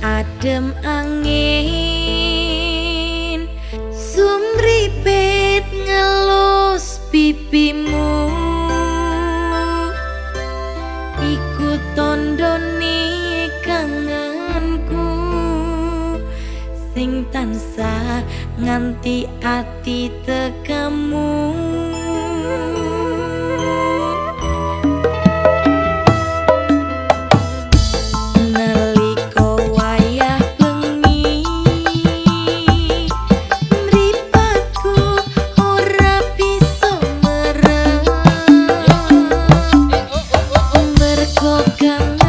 adem angin sumripet ngelus pipimu iku tondone kangenku sing tansah nganti ati tekamu welcome.